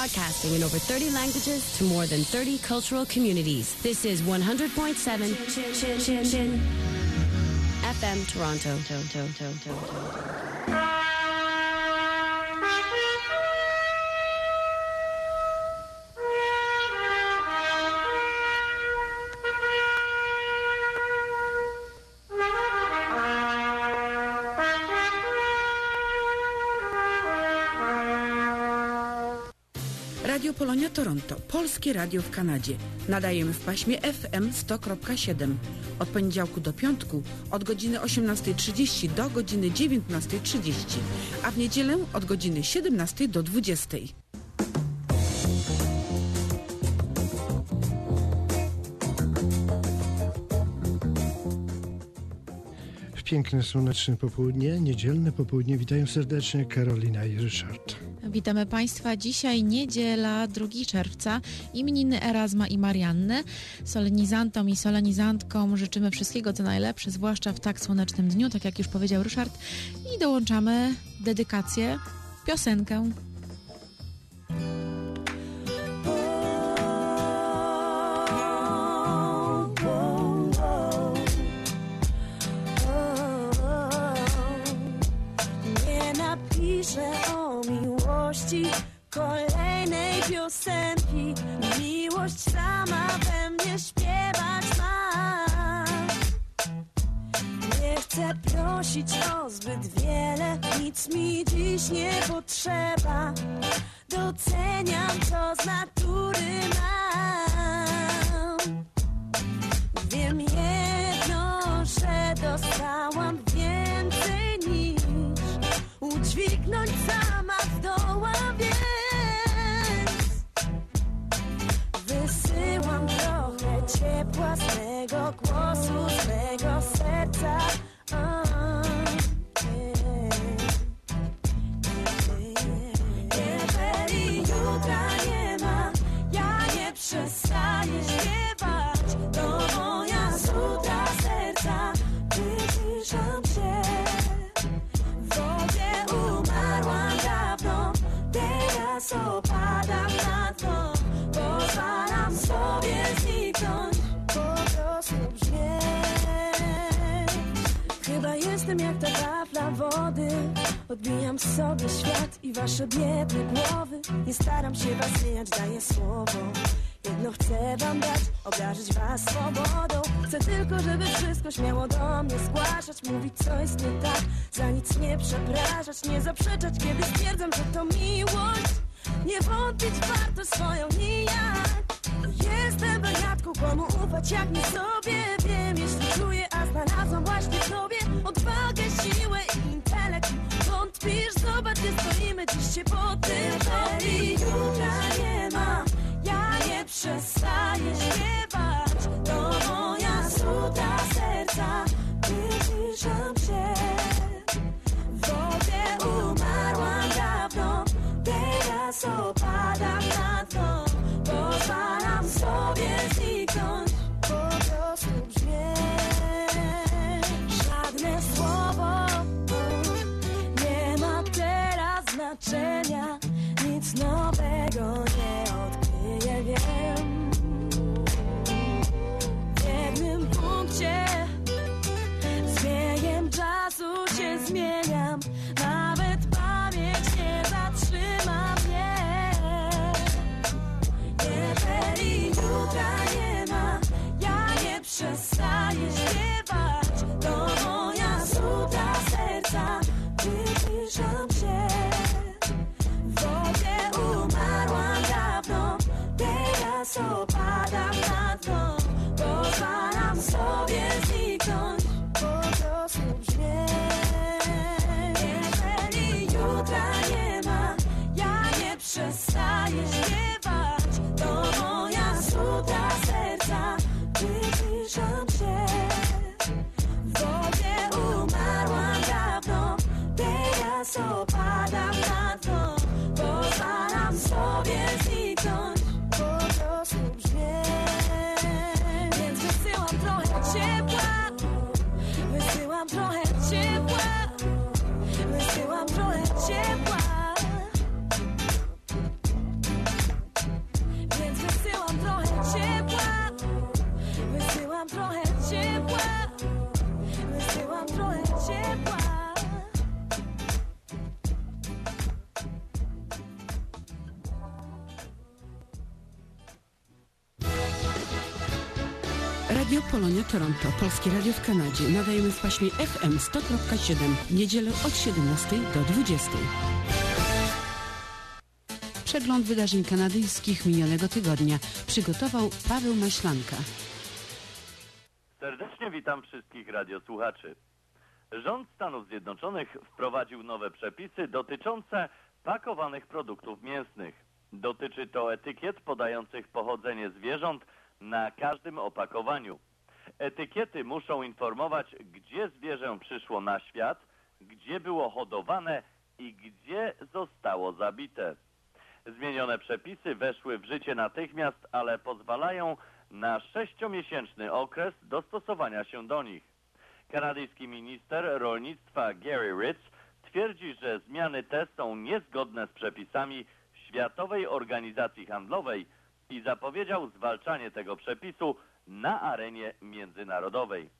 broadcasting in over 30 languages to more than 30 cultural communities. This is 100.7 FM Toronto. Toronto, polskie radio w Kanadzie. Nadajemy w paśmie FM 100.7. Od poniedziałku do piątku od godziny 18.30 do godziny 19.30, a w niedzielę od godziny 17 do 20. W piękne, słoneczne popołudnie, niedzielne popołudnie. Witam serdecznie Karolina i Ryszard. Witamy Państwa. Dzisiaj niedziela, 2 czerwca, imieniny Erasma i Marianny. Solenizantom i solenizantkom życzymy wszystkiego co najlepsze, zwłaszcza w tak słonecznym dniu, tak jak już powiedział Ryszard. I dołączamy dedykację, piosenkę. Napiszę o miłości kolejnej piosenki. Miłość sama we mnie śpiewać ma. Nie chcę prosić o zbyt wiele, nic mi dziś nie potrzeba. Doceniam, co z natury mam. Ciepła z jestem jak ta tafla wody. Odbijam sobie świat i wasze biedne głowy. Nie staram się was zmieniać, daję słowo. Jedno chcę wam dać, obdarzyć was swobodą. Chcę tylko, żeby wszystko śmiało do mnie zgłaszać. Mówić co jest nie tak, za nic nie przepraszać. Nie zaprzeczać, kiedy stwierdzam, że to miłość. Nie wątpić warto swoją nijak. Jestem wariatką, komu ufać jak nie sobie. Wiem, jeśli czuję, a znalazłam właśnie sobie. Odwagę, siłę i intelekt. Wątpisz, zobacz, gdzie stoimy. Dziś się po tym Jeżeli jutra nie ma. Ja nie przestaję śpiewać. To moja suta serca. Wyciszam się. W wodzie umarłam dawno. Teraz opadam na dno Polonia Toronto, Polskie Radio w Kanadzie. Nadajemy w paśmie FM 100.7, niedzielę od 17 do 20. Przegląd wydarzeń kanadyjskich minionego tygodnia przygotował Paweł Maślanka. Serdecznie witam wszystkich radiosłuchaczy. Rząd Stanów Zjednoczonych wprowadził nowe przepisy dotyczące pakowanych produktów mięsnych. Dotyczy to etykiet podających pochodzenie zwierząt na każdym opakowaniu. Etykiety muszą informować, gdzie zwierzę przyszło na świat, gdzie było hodowane i gdzie zostało zabite. Zmienione przepisy weszły w życie natychmiast, ale pozwalają na sześciomiesięczny okres dostosowania się do nich. Kanadyjski minister rolnictwa Gary Ritz twierdzi, że zmiany te są niezgodne z przepisami Światowej Organizacji Handlowej i zapowiedział zwalczanie tego przepisu na arenie międzynarodowej.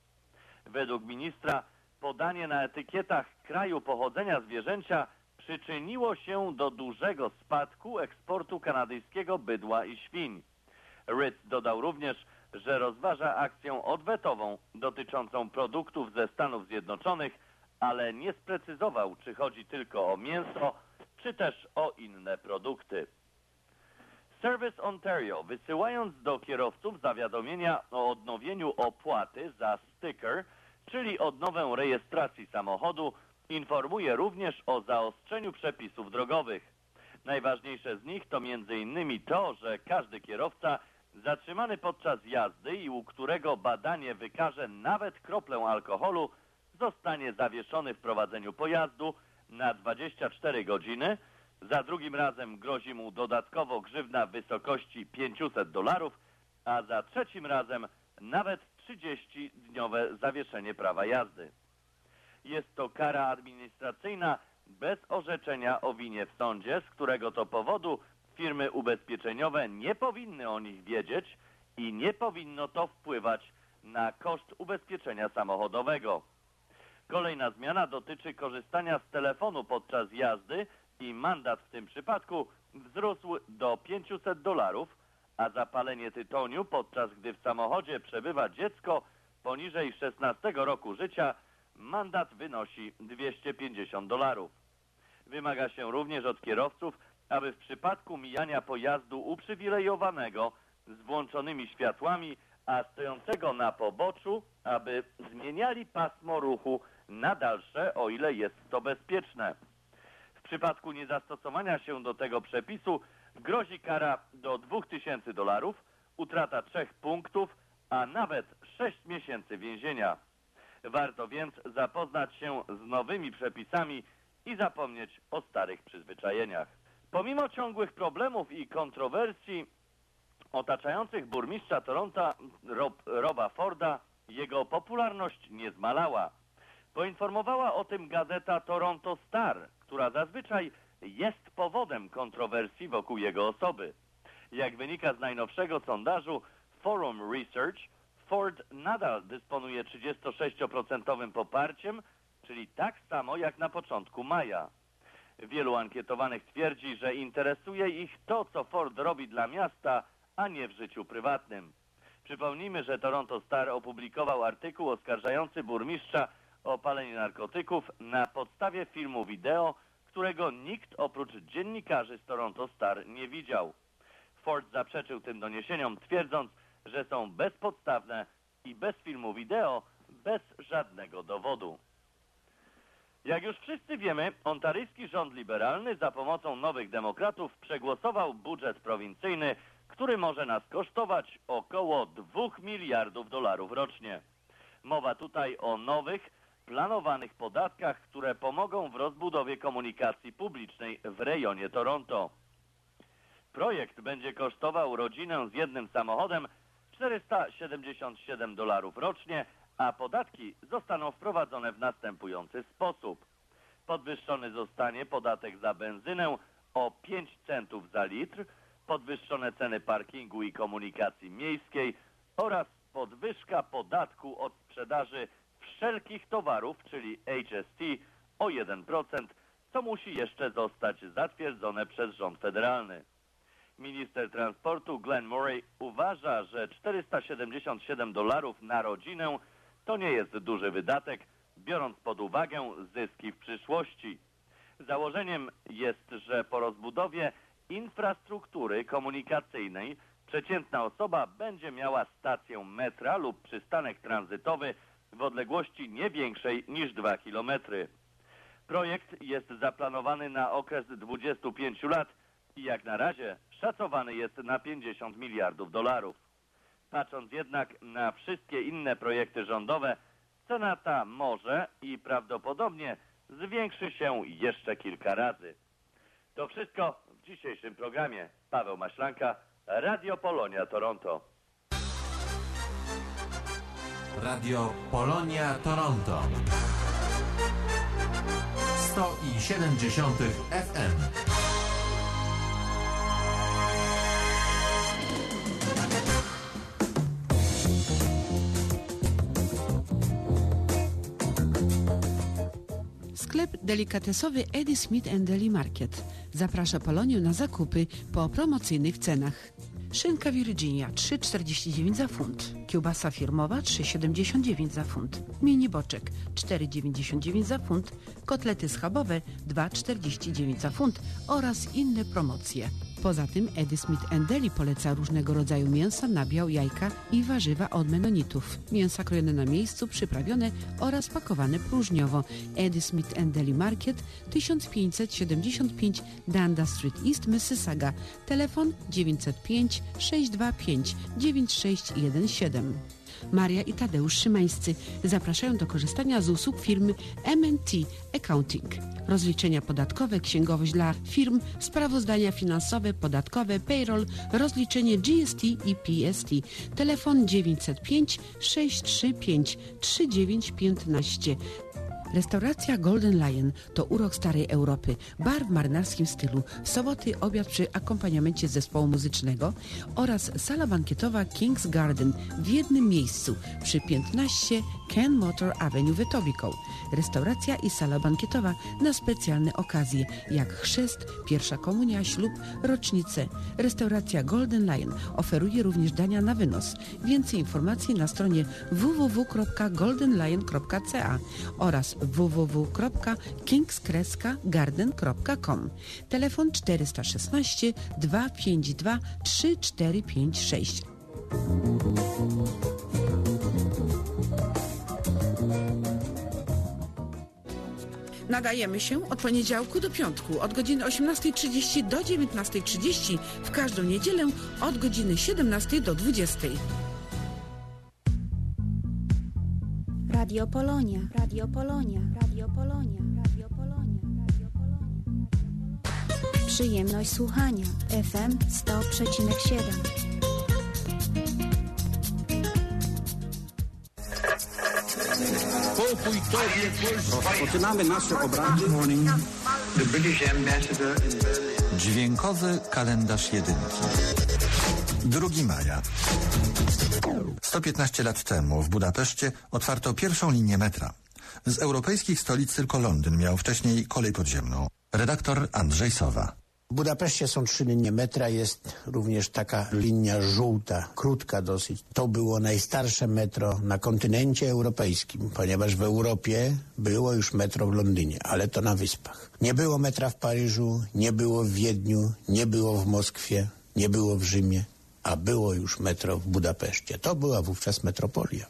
Według ministra podanie na etykietach kraju pochodzenia zwierzęcia przyczyniło się do dużego spadku eksportu kanadyjskiego bydła i świń. Ritz dodał również, że rozważa akcję odwetową dotyczącą produktów ze Stanów Zjednoczonych, ale nie sprecyzował, czy chodzi tylko o mięso, czy też o inne produkty. Service Ontario, wysyłając do kierowców zawiadomienia o odnowieniu opłaty za sticker, czyli odnowę rejestracji samochodu, informuje również o zaostrzeniu przepisów drogowych. Najważniejsze z nich to m.in. to, że każdy kierowca zatrzymany podczas jazdy i u którego badanie wykaże nawet kroplę alkoholu, zostanie zawieszony w prowadzeniu pojazdu na 24 godziny. Za drugim razem grozi mu dodatkowo grzywna w wysokości 500 dolarów, a za trzecim razem nawet 30-dniowe zawieszenie prawa jazdy. Jest to kara administracyjna bez orzeczenia o winie w sądzie, z którego to powodu firmy ubezpieczeniowe nie powinny o nich wiedzieć i nie powinno to wpływać na koszt ubezpieczenia samochodowego. Kolejna zmiana dotyczy korzystania z telefonu podczas jazdy i mandat w tym przypadku wzrósł do 500 dolarów, a za palenie tytoniu podczas gdy w samochodzie przebywa dziecko poniżej 16 roku życia mandat wynosi 250 dolarów. Wymaga się również od kierowców, aby w przypadku mijania pojazdu uprzywilejowanego z włączonymi światłami, a stojącego na poboczu, aby zmieniali pasmo ruchu na dalsze, o ile jest to bezpieczne. Przypadku niezastosowania się do tego przepisu grozi kara do 2000 dolarów, utrata trzech punktów, a nawet 6 miesięcy więzienia. Warto więc zapoznać się z nowymi przepisami i zapomnieć o starych przyzwyczajeniach. Pomimo ciągłych problemów i kontrowersji otaczających burmistrza Toronto Rob, Roba Forda, jego popularność nie zmalała. Poinformowała o tym gazeta Toronto Star, która zazwyczaj jest powodem kontrowersji wokół jego osoby. Jak wynika z najnowszego sondażu Forum Research, Ford nadal dysponuje 36% poparciem, czyli tak samo jak na początku maja. Wielu ankietowanych twierdzi, że interesuje ich to, co Ford robi dla miasta, a nie w życiu prywatnym. Przypomnijmy, że Toronto Star opublikował artykuł oskarżający burmistrza o palenie narkotyków na podstawie filmu wideo, którego nikt oprócz dziennikarzy z Toronto Star nie widział. Ford zaprzeczył tym doniesieniom, twierdząc, że są bezpodstawne i bez filmu wideo, bez żadnego dowodu. Jak już wszyscy wiemy, ontaryjski rząd liberalny za pomocą nowych demokratów przegłosował budżet prowincyjny, który może nas kosztować około 2 miliardów dolarów rocznie. Mowa tutaj o nowych, planowanych podatkach, które pomogą w rozbudowie komunikacji publicznej w rejonie Toronto. Projekt będzie kosztował rodzinę z jednym samochodem 477 dolarów rocznie, a podatki zostaną wprowadzone w następujący sposób. Podwyższony zostanie podatek za benzynę o 5 centów za litr, podwyższone ceny parkingu i komunikacji miejskiej oraz podwyżka podatku od sprzedaży wszelkich towarów, czyli HST, o 1%, co musi jeszcze zostać zatwierdzone przez rząd federalny. Minister transportu Glenn Murray uważa, że 477 dolarów na rodzinę to nie jest duży wydatek, biorąc pod uwagę zyski w przyszłości. Założeniem jest, że po rozbudowie infrastruktury komunikacyjnej przeciętna osoba będzie miała stację metra lub przystanek tranzytowy w odległości nie większej niż 2 km. Projekt jest zaplanowany na okres 25 lat i jak na razie szacowany jest na 50 miliardów dolarów. Patrząc jednak na wszystkie inne projekty rządowe, cena ta może i prawdopodobnie zwiększy się jeszcze kilka razy. To wszystko w dzisiejszym programie. Paweł Maślanka, Radio Polonia Toronto. Radio Polonia Toronto 107 FM Sklep delikatesowy Eddie Smith Deli Market zaprasza Polonię na zakupy po promocyjnych cenach. Szynka Virginia 3,49 za funt. Kiełbasa firmowa 3,79 za funt. Mini boczek 4,99 za funt. Kotlety schabowe 2,49 za funt oraz inne promocje. Poza tym Eddie Smith Deli poleca różnego rodzaju mięsa, nabiał, jajka i warzywa od menonitów. Mięsa krojone na miejscu, przyprawione oraz pakowane próżniowo. Eddie Smith Deli Market 1575 Danda Street East, Mississauga. Telefon 905 625 9617. Maria i Tadeusz Szymańscy zapraszają do korzystania z usług firmy MNT Accounting. Rozliczenia podatkowe, księgowość dla firm, sprawozdania finansowe, podatkowe, payroll, rozliczenie GST i PST. Telefon 905 635 3915. Restauracja Golden Lion to urok starej Europy, bar w marynarskim stylu, w soboty obiad przy akompaniamencie zespołu muzycznego oraz sala bankietowa King's Garden w jednym miejscu przy 15 Ken Motor Avenue w Etobicoke. Restauracja i sala bankietowa na specjalne okazje jak chrzest, pierwsza komunia, ślub, rocznice. Restauracja Golden Lion oferuje również dania na wynos. Więcej informacji na stronie www.goldenlion.ca oraz www.kingskreskagarden.com. Telefon 416 252 3456. Nadajemy się od poniedziałku do piątku od godziny 18.30 do 19.30 w każdą niedzielę od godziny 17 do 20. Radio Polonia, Radio Polonia, Radio Polonia, Radio Polonia, Radio Polonia. Przyjemność słuchania. FM 100,7. Pokój Tobie, Polsko. Rozpoczynamy nasze obrady. Dźwiękowy kalendarz jedynki. 2 maja. 115 lat temu w Budapeszcie otwarto pierwszą linię metra. Z europejskich stolic tylko Londyn miał wcześniej kolej podziemną. Redaktor Andrzej Sowa. W Budapeszcie są trzy linie metra, jest również taka linia żółta, krótka dosyć. To było najstarsze metro na kontynencie europejskim, ponieważ w Europie było już metro w Londynie, ale to na wyspach. Nie było metra w Paryżu, nie było w Wiedniu, nie było w Moskwie, nie było w Rzymie, a było już metro w Budapeszcie. To była wówczas metropolia.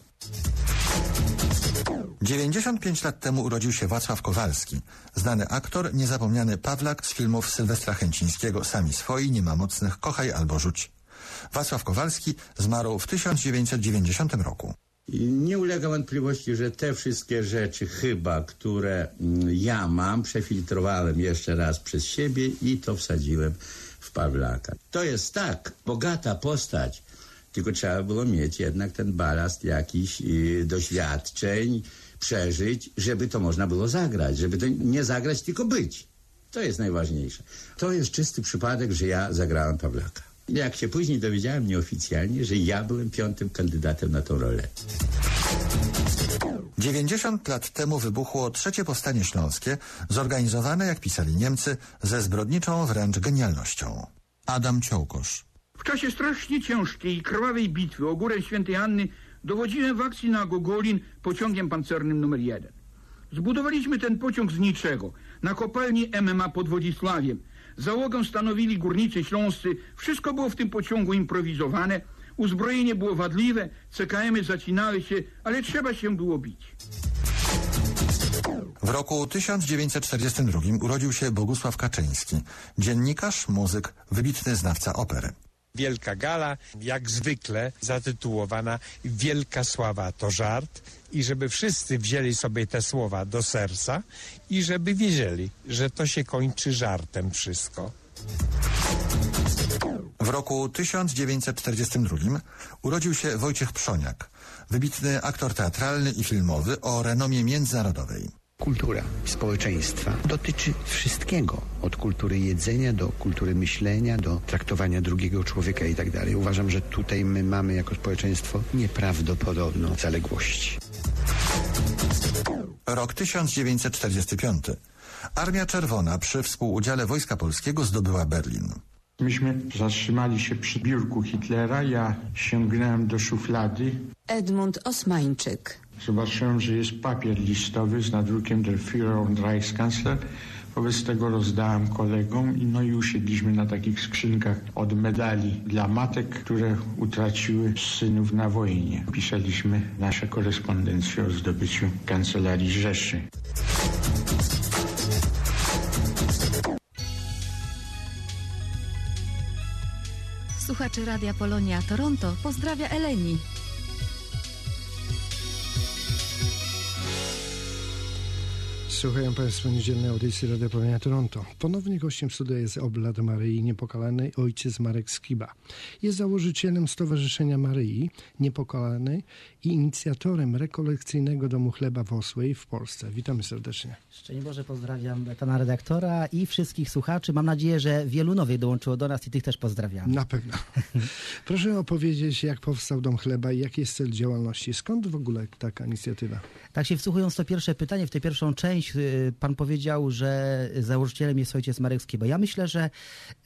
95 lat temu urodził się Wacław Kowalski, znany aktor, niezapomniany Pawlak z filmów Sylwestra Chęcińskiego Sami swoi, nie ma mocnych, kochaj albo rzuć. Wacław Kowalski zmarł w 1990 roku. Nie ulega wątpliwości, że te wszystkie rzeczy chyba, które mm, ja mam, przefiltrowałem jeszcze raz przez siebie i to wsadziłem Pawlaka. To jest tak bogata postać, tylko trzeba było mieć jednak ten balast jakichś y, doświadczeń, przeżyć, żeby to można było zagrać, żeby to nie zagrać, tylko być. To jest najważniejsze. To jest czysty przypadek, że ja zagrałem Pawlaka. Jak się później dowiedziałem nieoficjalnie, że ja byłem piątym kandydatem na tą rolę. 90 lat temu wybuchło trzecie powstanie śląskie, zorganizowane, jak pisali Niemcy, ze zbrodniczą wręcz genialnością. Adam Ciołkosz. W czasie strasznie ciężkiej i krwawej bitwy o górę świętej Anny dowodziłem w akcji na Gogolin pociągiem pancernym numer 1. Zbudowaliśmy ten pociąg z niczego, na kopalni MMA pod Wodzisławiem. Załogę stanowili górnicy śląscy, wszystko było w tym pociągu improwizowane, uzbrojenie było wadliwe, CKM-y zacinały się, ale trzeba się było bić. W roku 1942 urodził się Bogusław Kaczyński, dziennikarz, muzyk, wybitny znawca opery. Wielka gala, jak zwykle zatytułowana Wielka sława to żart i żeby wszyscy wzięli sobie te słowa do serca i żeby wiedzieli, że to się kończy żartem wszystko. W roku 1942 urodził się Wojciech Przoniak, wybitny aktor teatralny i filmowy o renomie międzynarodowej. Kultura społeczeństwa dotyczy wszystkiego, od kultury jedzenia do kultury myślenia, do traktowania drugiego człowieka i tak. Uważam, że tutaj my mamy jako społeczeństwo nieprawdopodobną zaległość. Rok 1945. Armia Czerwona przy współudziale Wojska Polskiego zdobyła Berlin. Myśmy zatrzymali się przy biurku Hitlera, ja sięgnąłem do szuflady. Edmund Osmańczyk. Zobaczyłem, że jest papier listowy z nadrukiem Der Führer und Reichskanzler. Wobec tego rozdałem kolegom i no i usiedliśmy na takich skrzynkach od medali dla matek, które utraciły synów na wojnie. Pisaliśmy nasze korespondencje o zdobyciu kancelarii Rzeszy. Słuchaczy Radia Polonia Toronto pozdrawia Eleni. Słuchają Państwo niedzielnej audycji Radia Polonia Toronto. Ponownie gościem studia jest oblat Maryi Niepokalanej ojciec Marek Skiba. Jest założycielem Stowarzyszenia Maryi Niepokalanej i inicjatorem rekolekcyjnego Domu Chleba w Osłej w Polsce. Witamy serdecznie. Szczęść Boże, pozdrawiam pana redaktora i wszystkich słuchaczy. Mam nadzieję, że wielu nowych dołączyło do nas i tych też pozdrawiam. Na pewno. Proszę opowiedzieć, jak powstał Dom Chleba i jaki jest cel działalności. Skąd w ogóle taka inicjatywa? Tak się wsłuchując to pierwsze pytanie, w tę pierwszą część, pan powiedział, że założycielem jest ojciec Marek Skiba. Ja myślę, że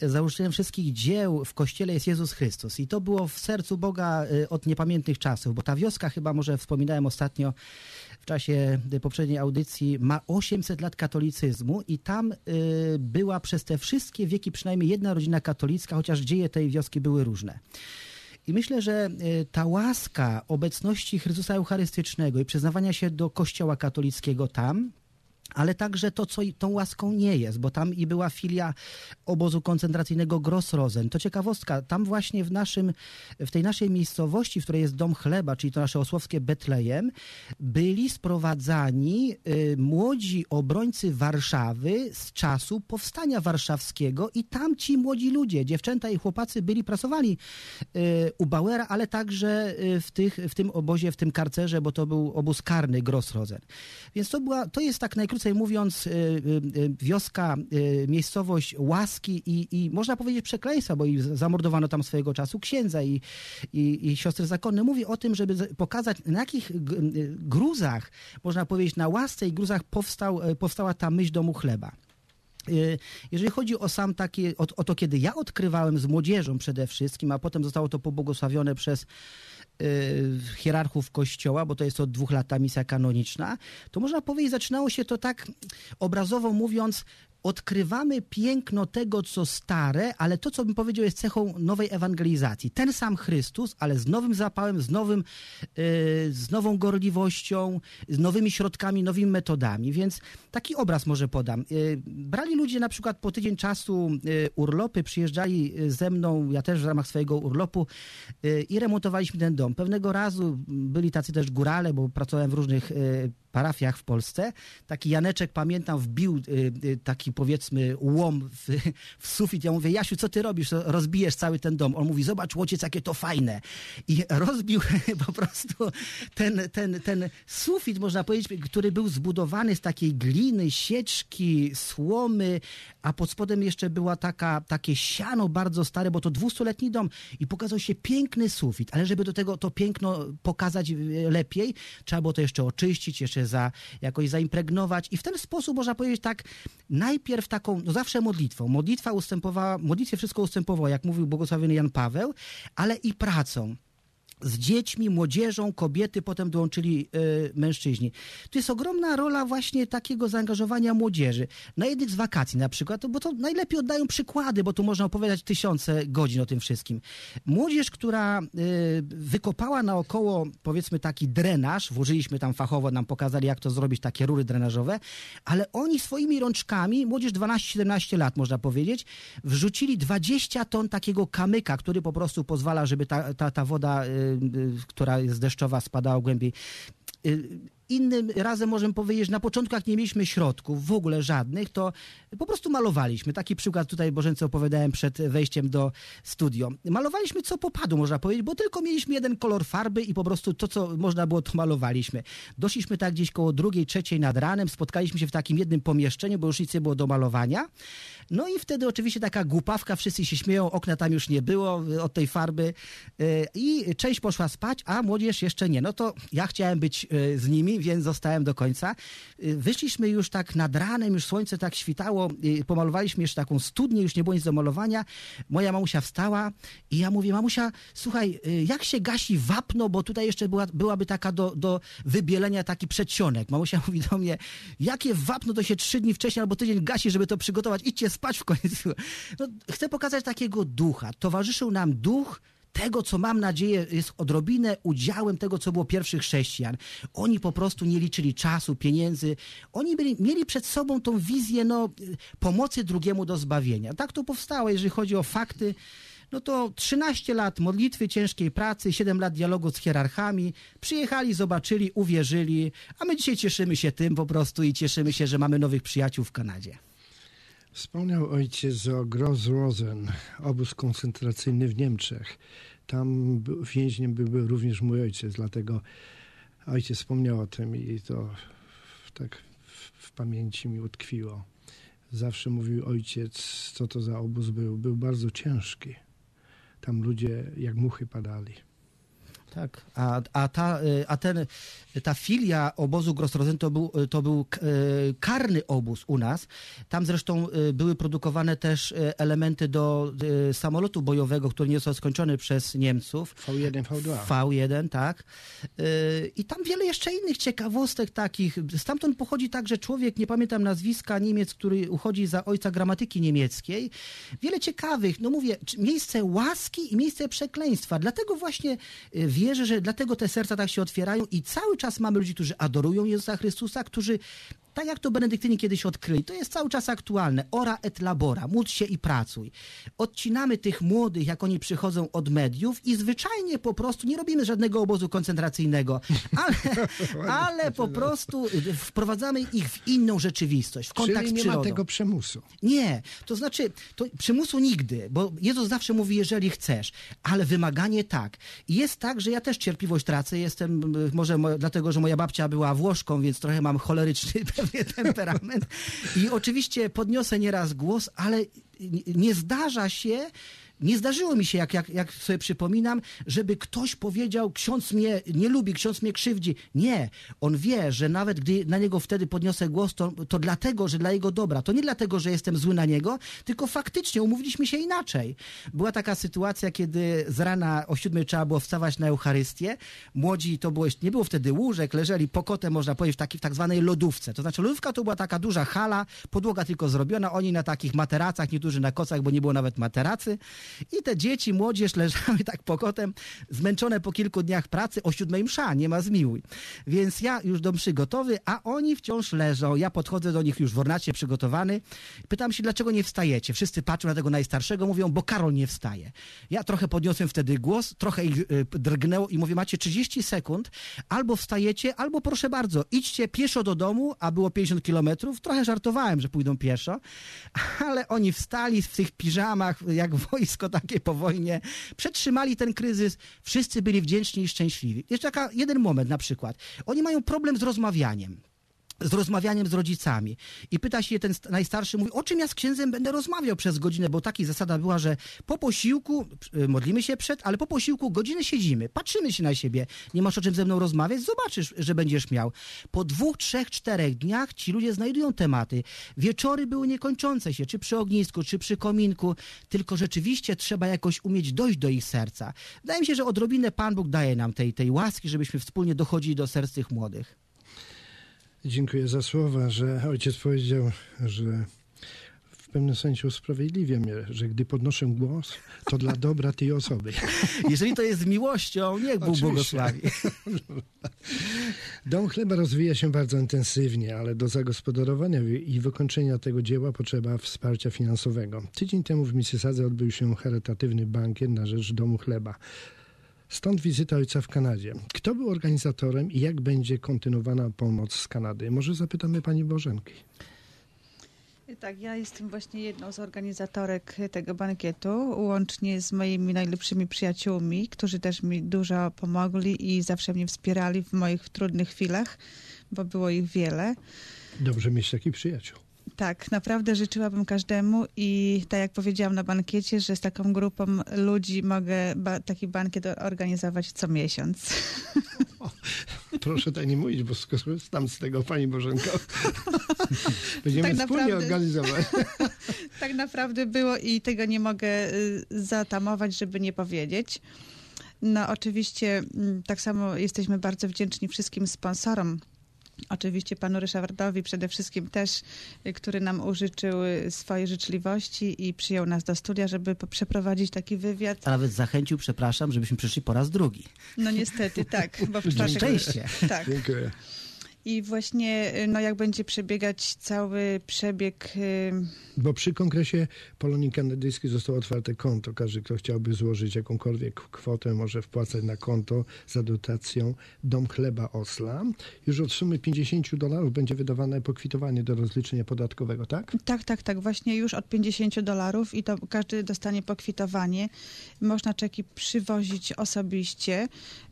założycielem wszystkich dzieł w Kościele jest Jezus Chrystus. I to było w sercu Boga od niepamiętnych czasów, bo ta wioska chyba, może wspominałem ostatnio w czasie poprzedniej audycji, ma 800 lat katolicyzmu i tam y, była przez te wszystkie wieki przynajmniej jedna rodzina katolicka, chociaż dzieje tej wioski były różne. I myślę, że ta łaska obecności Chrystusa Eucharystycznego i przyznawania się do Kościoła katolickiego tam, ale także to, co tą łaską nie jest, bo tam i była filia obozu koncentracyjnego Grossrosen. To ciekawostka, tam właśnie w naszym, w tej naszej miejscowości, w której jest Dom Chleba, czyli to nasze osłowskie Betlejem, byli sprowadzani y, młodzi obrońcy Warszawy z czasu powstania warszawskiego i tam ci młodzi ludzie, dziewczęta i chłopacy byli, pracowali y, u Bauera, ale także y, w, tych, w tym obozie, w tym karcerze, bo to był obóz karny Grossrosen. Więc to, była, to jest tak najkrócej krócej mówiąc, wioska, miejscowość łaski i, i można powiedzieć przekleństwa, bo i zamordowano tam swojego czasu księdza i, i, i siostry zakonne. Mówi o tym, żeby pokazać, na jakich gruzach, można powiedzieć, na łasce i gruzach powstał, powstała ta myśl domu chleba. Jeżeli chodzi o sam takie, o, o, to, kiedy ja odkrywałem z młodzieżą przede wszystkim, a potem zostało to pobłogosławione przez y, hierarchów kościoła, bo to jest od dwóch lat ta misja kanoniczna, to można powiedzieć, zaczynało się to tak obrazowo mówiąc, odkrywamy piękno tego, co stare, ale to, co bym powiedział, jest cechą nowej ewangelizacji. Ten sam Chrystus, ale z nowym zapałem, z, nowym, yy, z nową gorliwością, z nowymi środkami, nowymi metodami. Więc taki obraz może podam. Yy, brali ludzie na przykład po tydzień czasu yy, urlopy, przyjeżdżali ze mną, ja też w ramach swojego urlopu i remontowaliśmy ten dom. Pewnego razu byli tacy też górale, bo pracowałem w różnych parafiach w Polsce. Taki Janeczek, pamiętam, wbił taki powiedzmy łom w, w, sufit. Ja mówię, Jasiu, co ty robisz? Rozbijesz cały ten dom. On mówi, zobacz łociec, jakie to fajne. I rozbił po prostu ten, ten, ten sufit, można powiedzieć, który był zbudowany z takiej gliny, sieczki, słomy, a pod spodem jeszcze była taka, takie siano bardzo stare, bo to dwustuletni dom i pokazał się piękny sufit, ale żeby do tego to piękno pokazać lepiej, trzeba było to jeszcze oczyścić, jeszcze za, jakoś zaimpregnować i w ten sposób można powiedzieć tak, najpierw najpierw taką, no zawsze modlitwą. Modlitwa ustępowała, modlitwie wszystko ustępowało, jak mówił błogosławiony Jan Paweł, ale i pracą z dziećmi, młodzieżą, kobiety, potem dołączyli y, mężczyźni. Tu jest ogromna rola właśnie takiego zaangażowania młodzieży. Na jednych z wakacji na przykład, bo to najlepiej oddają przykłady, bo tu można opowiadać tysiące godzin o tym wszystkim. Młodzież, która y, wykopała naokoło, powiedzmy, taki drenaż, włożyliśmy tam fachowo, nam pokazali, jak to zrobić, takie rury drenażowe, ale oni swoimi rączkami, młodzież 12-17 lat, można powiedzieć, wrzucili 20 ton takiego kamyka, który po prostu pozwala, żeby ta, ta, ta woda y, która jest deszczowa, spadała głębiej. Y, Innym razem możemy powiedzieć, że na początku, jak nie mieliśmy środków, w ogóle żadnych, to po prostu malowaliśmy. Taki przykład tutaj Bożence opowiadałem przed wejściem do studio. Malowaliśmy co popadło, można powiedzieć, bo tylko mieliśmy jeden kolor farby i po prostu to, co można było, to malowaliśmy. Doszliśmy tak gdzieś koło drugiej, trzeciej nad ranem, spotkaliśmy się w takim jednym pomieszczeniu, bo już nic nie było do malowania. No i wtedy oczywiście taka głupawka, wszyscy się śmieją, okna tam już nie było od tej farby y, i część poszła spać, a młodzież jeszcze nie. No to ja chciałem być y, z nimi, więc zostałem do końca. Y, Wyszliśmy już tak nad ranem, już słońce tak świtało, y, pomalowaliśmy jeszcze taką studnię, już nie było nic do malowania. Moja mamusia wstała i ja mówię, mamusia, słuchaj, y, jak się gasi wapno, bo tutaj jeszcze była, byłaby taka do, do wybielenia taki przedsionek. Mamusia mówi do mnie, jakie wapno to się trzy dni wcześniej albo tydzień gasi, żeby to przygotować, idźcie spać w końcu. No, chcę pokazać takiego ducha. Towarzyszył nam duch, tego, co mam nadzieję jest odrobinę udziałem tego, co było pierwszych chrześcijan. Oni po prostu nie liczyli czasu, pieniędzy. Oni byli, mieli przed sobą tą wizję no, pomocy drugiemu do zbawienia. Tak to powstało, jeżeli chodzi o fakty. No to 13 lat modlitwy, ciężkiej pracy, 7 lat dialogu z hierarchami. Przyjechali, zobaczyli, uwierzyli, a my dzisiaj cieszymy się tym po prostu i cieszymy się, że mamy nowych przyjaciół w Kanadzie. Wspomniał ojciec o Gross-Rosen, obóz koncentracyjny w Niemczech. Tam więźniem był również mój ojciec, dlatego ojciec wspomniał o tym i to tak w pamięci mi utkwiło. Zawsze mówił ojciec, co to za obóz był. Był bardzo ciężki. Tam ludzie jak muchy padali. Tak, a, a, ta, y, a ten, ta filia obozu Grossrosen to był, to był y, karny obóz u nas. Tam zresztą y, były produkowane też elementy do samolotu bojowego, który nie został skończony przez Niemców. V1, V2. V1, tak. I tam wiele jeszcze innych ciekawostek takich. Stamtąd pochodzi także człowiek, nie pamiętam nazwiska, Niemiec, który uchodzi za ojca gramatyki niemieckiej. Wiele ciekawych, no mówię, miejsce łaski i miejsce przekleństwa. Dlatego właśnie y, wierzę, że dlatego te serca tak się otwierają i cały czas mamy ludzi, którzy adorują Jezusa Chrystusa, którzy tak jak to benedyktyni kiedyś odkryli, to jest cały czas aktualne. Ora et labora, módl się i pracuj. Odcinamy tych młodych, jak oni przychodzą od mediów i zwyczajnie po prostu nie robimy żadnego obozu koncentracyjnego, ale, ale po prostu wprowadzamy ich w inną rzeczywistość, w kontakt Czyli z nie przyrodą. ma tego przymusu. Nie, to znaczy, to przymusu nigdy, bo Jezus zawsze mówi, jeżeli chcesz, ale wymaganie tak. I jest tak, że ja też cierpliwość tracę, jestem, może mo- dlatego, że moja babcia była Włoszką, więc trochę mam choleryczny pewnie temperament. I oczywiście podniosę nieraz głos, ale nie zdarza się, nie zdarzyło mi się, jak, jak, jak sobie przypominam, żeby ktoś powiedział, ksiądz mnie nie lubi, ksiądz mnie krzywdzi. Nie. On wie, że nawet gdy na niego wtedy podniosę głos, to, to dlatego, że dla jego dobra. To nie dlatego, że jestem zły na niego, tylko faktycznie umówiliśmy się inaczej. Była taka sytuacja, kiedy z rana o siódmej trzeba było wstawać na Eucharystię. Młodzi to było, nie było wtedy łóżek, leżeli pokotem, można powiedzieć, w, takiej, w tak zwanej lodówce. To znaczy lodówka to była taka duża hala, podłoga tylko zrobiona, oni na takich materacach, niektórzy na kocach, bo nie było nawet materacy. I te dzieci, młodzież leżały tak pokotem, zmęczone po kilku dniach pracy, o siódmej msza, nie ma zmiłuj. Więc ja już do mszy gotowy, a oni wciąż leżą. Ja podchodzę do nich już w ornacie przygotowany. Pytam się, dlaczego nie wstajecie? Wszyscy patrzą na tego najstarszego, mówią, bo Karol nie wstaje. Ja trochę podniosłem wtedy głos, trochę ich y, drgnęło i mówię, macie 30 sekund, albo wstajecie, albo proszę bardzo, idźcie pieszo do domu, a było 50 kilometrów. Trochę żartowałem, że pójdą pieszo, ale oni wstali w tych piżamach, jak wojsko takie po wojnie, przetrzymali ten kryzys, wszyscy byli wdzięczni i szczęśliwi. Jeszcze taka, jeden moment na przykład. Oni mają problem z rozmawianiem. Z rozmawianiem z rodzicami. I pyta się ten st- najstarszy, mówi, o czym ja z księdzem będę rozmawiał przez godzinę, bo taka zasada była, że po posiłku, y, modlimy się przed, ale po posiłku godzinę siedzimy, patrzymy się na siebie, nie masz o czym ze mną rozmawiać, zobaczysz, że będziesz miał. Po dwóch, trzech, czterech dniach ci ludzie znajdują tematy. Wieczory były niekończące się, czy przy ognisku, czy przy kominku, tylko rzeczywiście trzeba jakoś umieć dojść do ich serca. Wydaje mi się, że odrobinę Pan Bóg daje nam tej, tej łaski, żebyśmy wspólnie dochodzili do serc tych młodych. Dziękuję za słowa, że ojciec powiedział, że w pewnym sensie usprawiedliwia mnie, że gdy podnoszę głos, to dla dobra tej osoby. Jeżeli to jest z miłością, niech Bóg Oczywiście. błogosławi. Dom chleba rozwija się bardzo intensywnie, ale do zagospodarowania i wykończenia tego dzieła potrzeba wsparcia finansowego. Tydzień temu w Mississadze odbył się charytatywny bankiet na rzecz Domu Chleba. Stąd wizyta ojca w Kanadzie. Kto był organizatorem i jak będzie kontynuowana pomoc z Kanady? Może zapytamy pani Bożenki. Tak, ja jestem właśnie jedną z organizatorek tego bankietu, łącznie z moimi najlepszymi przyjaciółmi, którzy też mi dużo pomogli i zawsze mnie wspierali w moich trudnych chwilach, bo było ich wiele. Dobrze mieć takich przyjaciół. Tak, naprawdę życzyłabym każdemu i tak jak powiedziałam na bankiecie, że z taką grupą ludzi mogę ba- taki bankiet organizować co miesiąc. Proszę tak nie mówić, bo skorzystam z tego pani Bożenko. Będziemy Tak wspólnie naprawdę- organizować. tak naprawdę było i tego nie mogę y, zatamować, żeby nie powiedzieć. No oczywiście mm, tak samo jesteśmy bardzo wdzięczni wszystkim sponsorom. Oczywiście panu Ryszardowi przede wszystkim też, y, który nam użyczył y, swojej życzliwości i przyjął nas do studia, żeby przeprowadzić taki wywiad. A nawet zachęcił, przepraszam, żebyśmy przyszli po raz drugi. No niestety, tak. Bo w czwartek... Szczęście. Tak. Dziękuję. I właśnie, y, no jak będzie przebiegać cały przebieg y, Bo przy kongresie Polonii Kanadyjskiej zostało otwarte konto. Każdy, kto chciałby złożyć jakąkolwiek kwotę, może wpłacać na konto za dotacją Dom Chleba Osla. Już od sumy 50 dolarów będzie wydawane pokwitowanie do rozliczenia podatkowego, tak? Tak, tak, tak. Właśnie już od 50 dolarów i to każdy dostanie pokwitowanie. Można czeki przywozić osobiście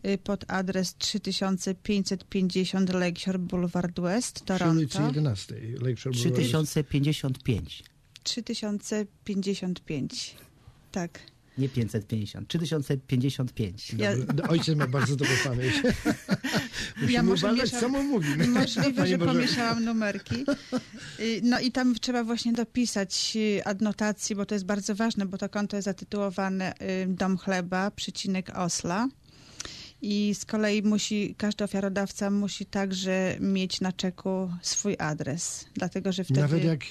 y, pod adres 3550 Lakeshore Boulevard West, Przy Toronto. ulicy 11. Lakeshore Boulevard. 3055. 3055. Tak. Nie 550, 3055. Ja- Dobry. Ojciec ma bardzo dobrą pamięć. Musimy Ja może uważać, mieszam- co mu mówimy. Możliwe, że pomieszałam numerki. Y, No i tam trzeba właśnie dopisać y, adnotacji, bo to jest bardzo ważne, bo to konto jest zatytułowane y, Dom Chleba, przycinek Osla. I z kolei musi, każdy ofiarodawca musi także mieć na czeku swój adres, dlatego że wtedy... Nawet jak e,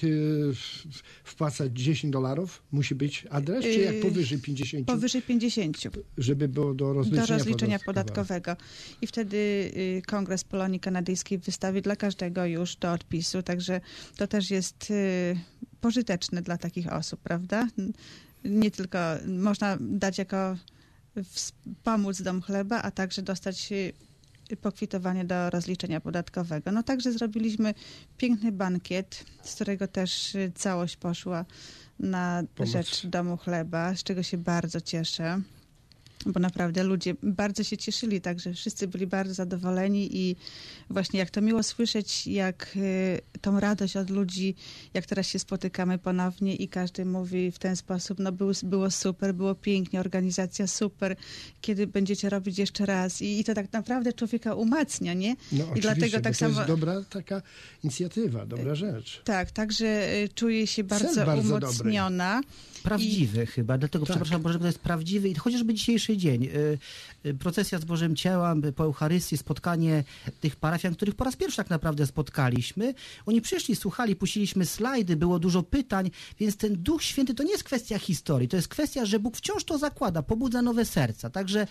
w- wpłacać 10 dolarów, musi być adres, czy jak Yy, powyżej 50? Powyżej 50. Żeby było do rozliczenia, do rozliczenia podatkowego. podatkowego. I wtedy y, Kongres Polonii Kanadyjskiej wystawi dla każdego już do odpisu, także to też jest y, pożyteczne dla takich osób, prawda? Nie tylko można dać jako pomóc Dom Chleba, a także dostać pokwitowanie do rozliczenia podatkowego. No także zrobiliśmy piękny bankiet, z którego też całość poszła na Pomoc. rzecz Domu Chleba, z czego się bardzo cieszę bo naprawdę ludzie bardzo się cieszyli, także wszyscy byli bardzo zadowoleni i właśnie jak to miło słyszeć, jak y, tą radość od ludzi, jak teraz się spotykamy ponownie i każdy mówi w ten sposób, no było, było super, było pięknie, organizacja super, kiedy będziecie robić jeszcze raz i, i to tak naprawdę człowieka umacnia, nie? No I oczywiście, dlatego bo tak to samo... jest dobra taka inicjatywa, dobra rzecz. Tak, także y, czuję się bardzo, bardzo dobry. umocniona. Prawdziwy chyba, dlatego Tak. przepraszam Boże, to jest prawdziwy i chociażby dzisiejszy dzień. y, y, Procesja z Bożym Ciałem, y, po Eucharystii, spotkanie tych parafian, których po raz pierwszy tak naprawdę spotkaliśmy. Oni przyszli, słuchali, puściliśmy slajdy, było dużo pytań, więc ten Duch Święty to nie jest kwestia historii, to jest kwestia, że Bóg wciąż to zakłada, pobudza nowe serca. Także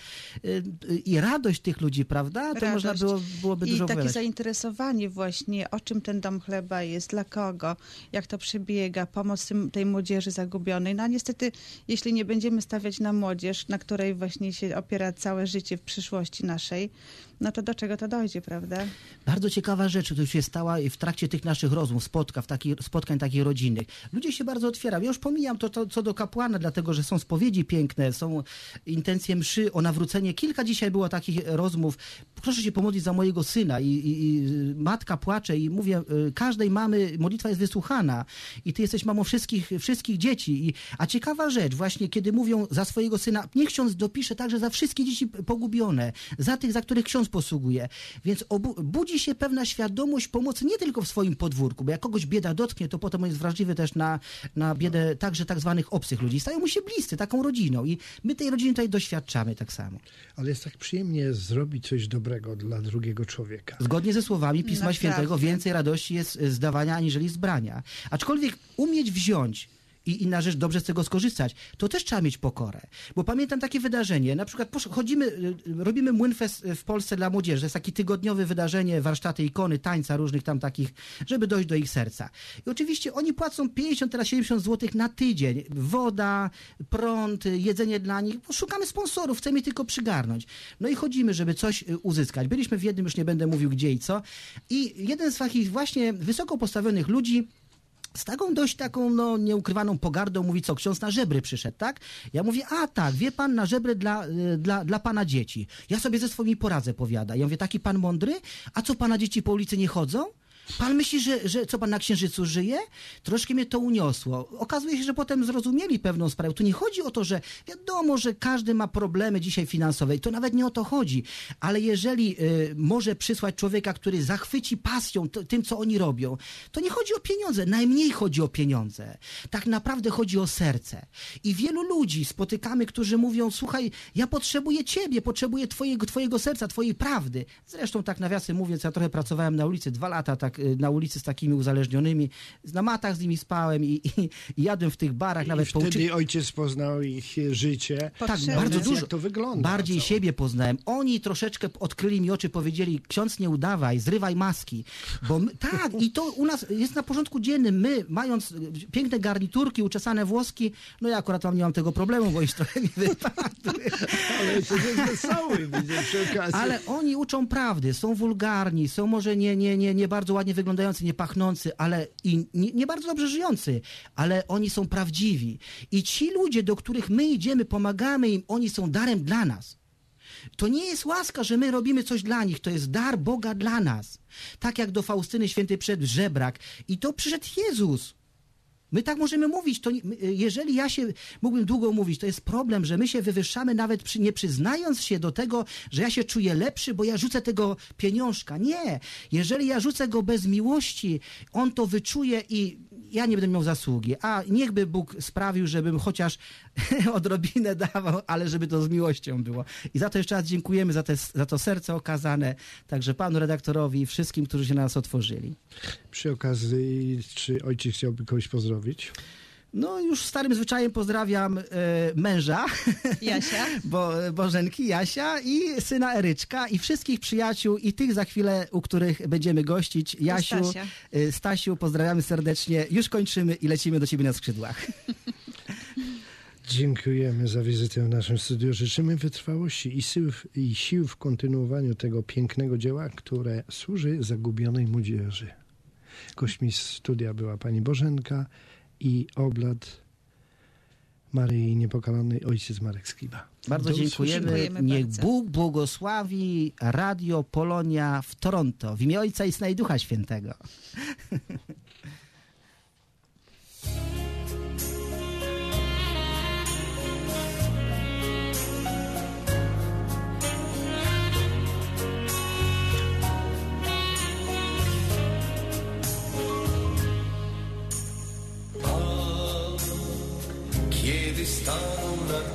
i radość tych ludzi, prawda? To Radość. można było, byłoby I dużo takie wyrazić. zainteresowanie właśnie, o czym ten dom chleba jest, dla kogo, jak to przebiega, pomoc tym, tej młodzieży zagubionej. No a niestety, jeśli nie będziemy stawiać na młodzież, na której właśnie się opiera całe życie w przyszłości naszej, no to do czego to dojdzie, prawda? Bardzo ciekawa rzecz, która się stała w trakcie tych naszych rozmów, spotka, w taki, spotkań takich rodzinnych. Ludzie się bardzo otwierają. Ja już pomijam to, to co do kapłana, dlatego że są spowiedzi piękne, są intencje mszy o nawrócenie. Kilka dzisiaj było takich rozmów. Proszę się pomodlić za mojego syna i, i, i matka płacze i mówię, y, każdej mamy modlitwa jest wysłuchana i ty jesteś mamą wszystkich, wszystkich dzieci. I, a ciekawa rzecz, właśnie kiedy mówią za swojego syna, niech ksiądz dopisze także za wszystkie dzieci pogubione, za tych, za których ksiądz posługuje. Więc obu- budzi się pewna świadomość pomocy nie tylko w swoim podwórku, bo jak kogoś bieda dotknie, to potem on jest wrażliwy też na, na biedę także tak zwanych obcych ludzi. Stają mu się bliscy, taką rodziną i my tej rodziny tutaj doświadczamy tak samo. Ale jest tak przyjemnie zrobić coś dobrego dla drugiego człowieka. Zgodnie ze słowami Pisma Naprawdę. Świętego więcej radości jest z dawania aniżeli z brania. Aczkolwiek umieć wziąć i inna rzecz, dobrze z tego skorzystać, to też trzeba mieć pokorę. Bo pamiętam takie wydarzenie, na przykład chodzimy, y, robimy Młynfest w Polsce dla młodzieży, to jest takie tygodniowe wydarzenie, warsztaty ikony, tańca, różnych tam takich, żeby dojść do ich serca. I oczywiście oni płacą 50, teraz 70 zł na tydzień. Woda, prąd, y, jedzenie dla nich. Bo szukamy sponsorów, chcemy ich tylko przygarnąć. No i chodzimy, żeby coś y, uzyskać. Byliśmy w jednym, już nie będę mówił gdzie i co. I jeden z takich właśnie wysoko postawionych ludzi z taką dość taką, no, nieukrywaną pogardą mówi, co, ksiądz na żebry przyszedł, tak? Ja mówię, a tak, wie pan, na żebry dla, y, dla, dla pana dzieci. Ja sobie ze swoimi poradzę, powiada. Ja mówię, taki pan mądry? A co, pana dzieci po ulicy nie chodzą? Pan myśli, że, że co pan na księżycu żyje? Troszkę mnie to uniosło. Okazuje się, że potem zrozumieli pewną sprawę. Tu nie chodzi o to, że wiadomo, że każdy ma problemy dzisiaj finansowe i to nawet nie o to chodzi. Ale jeżeli y, może przysłać człowieka, który zachwyci pasją tym, co oni robią, to nie chodzi o pieniądze. Najmniej chodzi o pieniądze. Tak naprawdę chodzi o serce. I wielu ludzi spotykamy, którzy mówią, słuchaj, ja potrzebuję ciebie, potrzebuję twojego, twojego serca, twojej prawdy. Zresztą tak nawiasem mówiąc, ja trochę pracowałem na ulicy, dwa lata tak na ulicy z takimi uzależnionymi. Na matach z nimi spałem i, i, i jadłem w tych barach, nawet I po uczy- wtedy ojciec poznał ich życie. tak, Potrzebne. bardzo Jak dużo. to wygląda Bardziej siebie poznałem. Oni troszeczkę odkryli mi oczy, powiedzieli, ksiądz nie udawaj, zrywaj maski. Bo my, tak, i to u nas jest na porządku dziennym. My, mając y, piękne garniturki, uczesane włoski, no ja akurat tam nie mam tego problemu, bo już trochę mi wypadły. Ale ojciec jest wesoły, widzę przy okazji. Ale oni uczą prawdy, są wulgarni, są może nie, nie, nie, nie bardzo ładnie wyglądający, nie pachnący, ale i nie, nie bardzo dobrze żyjący, ale oni są prawdziwi. I ci ludzie, do których my idziemy, pomagamy im, oni są darem dla nas. To nie jest łaska, że my robimy coś dla nich, to jest dar Boga dla nas. Tak jak do Faustyny świętej przed żebrak. I to przyszedł Jezus. My tak możemy mówić. To, nie- my- jeżeli ja się mógłbym długo mówić, to jest problem, że my się wywyższamy nawet przy, nie przyznając się do tego, że ja się czuję lepszy, bo ja rzucę tego pieniążka. Nie. Jeżeli ja rzucę go bez miłości, on to wyczuje i ja nie będę miał zasługi. A niechby Bóg sprawił, żebym chociaż odrobinę dawał, ale żeby to z miłością było. I za to jeszcze raz dziękujemy za, te, za to serce okazane, także panu redaktorowi i wszystkim, którzy się na nas otworzyli. Przy okazji, czy ojciec chciałby kogoś pozdrowić? No już starym zwyczajem pozdrawiam e, męża Jasia. Bo, Bożenki, Jasia i syna Eryczka i wszystkich przyjaciół i tych za chwilę, u których będziemy gościć. Jasiu, Stasia. e, Stasiu, pozdrawiamy serdecznie. Już kończymy i lecimy do ciebie na skrzydłach. Dziękujemy za wizytę w naszym studiu. Życzymy wytrwałości i sił, i sił w kontynuowaniu tego pięknego dzieła, które służy zagubionej młodzieży. Gośćmi studia była pani Bożenka i oblat Maryi Niepokalanej ojciec Marek Skiba. Bardzo dziękujemy. Dziękujemy Niech bardzo. Bóg błogosławi Radio Polonia w Toronto w imię Ojca i Syna i Ducha Świętego. Stanął nad